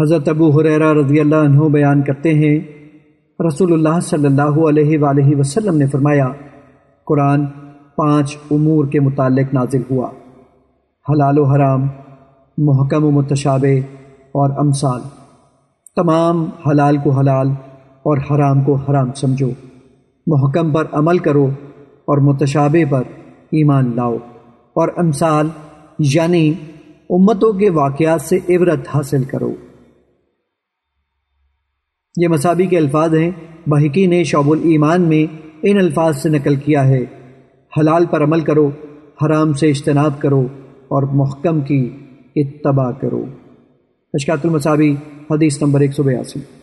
حضرت ابو حریرہ رضی اللہ عنہ بیان کرتے ہیں، رسول اللہ صلی اللہ علیہ وآلہ وسلم نے فرمایا، قرآن پانچ امور کے متعلق نازل ہوا۔ حلال و حرام، محکم و متشابہ اور امثال۔ تمام حلال کو حلال اور حرام کو حرام سمجھو۔ محکم پر عمل کرو اور متشابہ پر ایمان لاؤ۔ اور امثال یعنی امتوں کے واقعات سے عبرت حاصل کرو۔ یہ مسابی کے الفاظ ہیں۔ بحقی نے شعب الایمان میں ان الفاظ سے نقل کیا ہے۔ حلال پر عمل کرو، حرام سے اجتناب کرو اور محکم کی اتباع کرو۔ اشکات المصابی، حدیث نمبر ایک سو بیاسی۔